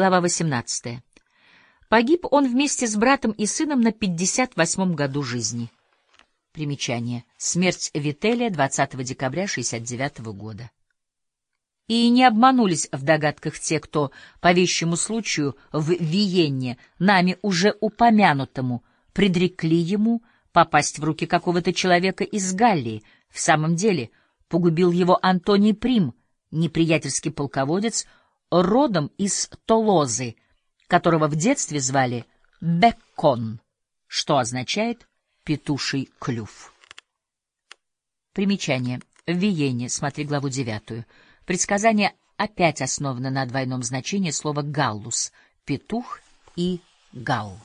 Глава 18. Погиб он вместе с братом и сыном на 58-м году жизни. Примечание. Смерть Вителия 20 декабря 69 -го года. И не обманулись в догадках те, кто по вещему случаю в Виенне, нами уже упомянутому, предрекли ему попасть в руки какого-то человека из Галлии. В самом деле, погубил его Антоний Прим, неприятельский полководец, родом из Толозы, которого в детстве звали Беккон, что означает «петуший клюв». Примечание. В Виене, смотри главу девятую. Предсказание опять основано на двойном значении слова «галлус» — «петух» и «галл».